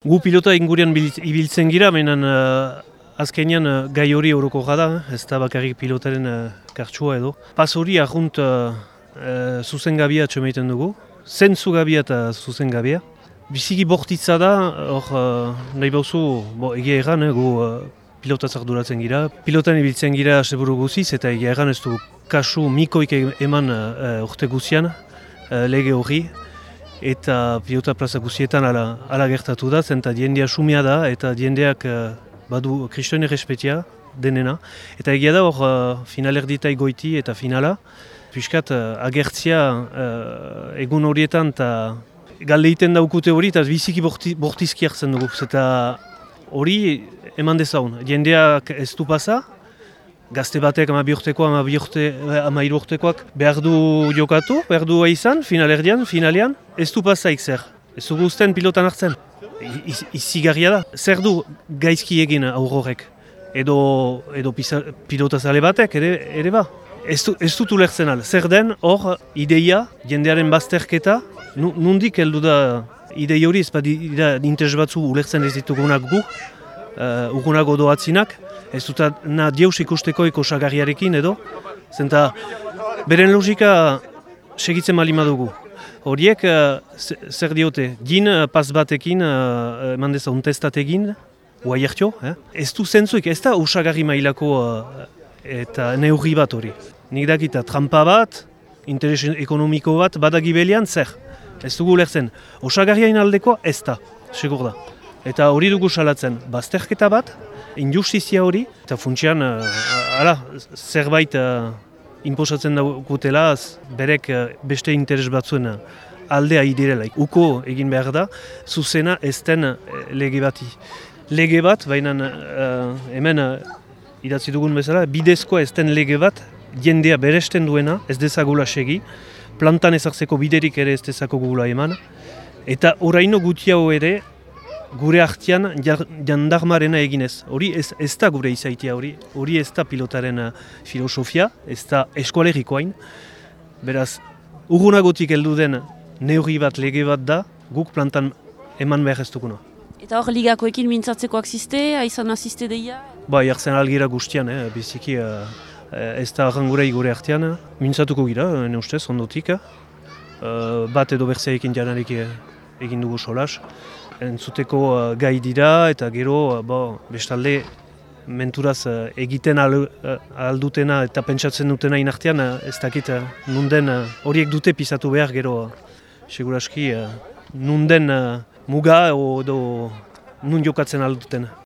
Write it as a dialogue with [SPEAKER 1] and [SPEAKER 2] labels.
[SPEAKER 1] Gu pilota ingurian ibiltzen gira, baina uh, azkenean uh, gai hori horoko gada, ez da bakarrik pilotaren uh, kartsua edo. Pas hori ahunt uh, uh, zuzen gabia txomeiten dugu, zentzu gabia eta zuzen gabia. Biziki bortitza da, hor uh, nahi bauzu, bo, egia erran, eh, gu uh, pilotazak duratzen gira. Pilotan ibiltzen gira seburu guziz eta egia erran ez du kasu mikoik eman uh, urte guzian, uh, lege hori eta pilota plaza guzietan ala, ala gertatu da, zenta diendea sumia da, eta diendeak uh, badu kristoen errespetia denena. Eta egia da hor uh, finalerditai goiti eta finala, piskat uh, agertzia uh, egun horietan eta galdeiten daukute hori, eta biziki borti, bortizki hartzen dugu. Eta hori eman dezaun, diendeak ez du pasa, gazte batek ama bihurteko, ama, bihurte, eh, ama irurtekoak behar du jokatu, behar du izan, finalerdian, finalean, ez du pasaik zer. Ez du guzten pilotan hartzen. Izigarria da. Zer du gaizki egin aurrorek? Edo, edo pilota zale batek, ere, ere ba. Ez, du, ez dut ulertzen al. Zer den hor ideia, jendearen bazterketa, nundik heldu da idei hori, ez badira interes batzu ulertzen ez ditugunak gu, uh, ugunago doatzinak, ez dut na dieus ikusteko sagarriarekin edo, zenta beren logika segitzen malima dugu. Horiek uh, zer diote, din uh, pas batekin, uh, eman deza untestategin, uaiertio, eh? ez du zentzuik, ez da usagarri mailako eta neurri bat hori. Nik dakita trampa bat, interes ekonomiko bat, badagibelian zer, ez dugu lertzen. Osagarriain aldeko ez da, segur da. Eta hori dugu salatzen, bazterketa bat, injustizia hori, eta funtsian, uh, zerbait uh, imposatzen daukutela, berek uh, beste interes batzuen aldea idirela. Uko egin behar da, zuzena ez den lege bati. Lege bat, baina hemen uh, idatzi dugun bezala, bidezko ez den lege bat, jendea beresten duena, ez dezagula segi, plantan ezartzeko biderik ere ez dezakogula eman, eta oraino gutiago ere, gure artian jandarmarena eginez. Hori ez, ez da gure izaitia hori, hori ez da pilotaren uh, filosofia, ez da eskualerikoain. Beraz, urgunagotik heldu den neurri bat lege bat da, guk plantan eman behar ez duguna.
[SPEAKER 2] Eta hor ligakoekin mintzatzeko aksiste, aizan asiste deia?
[SPEAKER 1] Ba, jartzen algira guztian, eh, biziki uh, ez da arrangurei gure artean, mintzatuko gira, ne ustez, ondotik. Uh, bat edo berzeekin janarik egin dugu solas entzuteko uh, gai dira eta gero uh, bestalde menturaz uh, egiten al, uh, aldutena eta pentsatzen dutena inartean ez dakit uh, nunden horiek dute pisatu behar gero uh, seguraski nunden muga edo nun jokatzen alduten.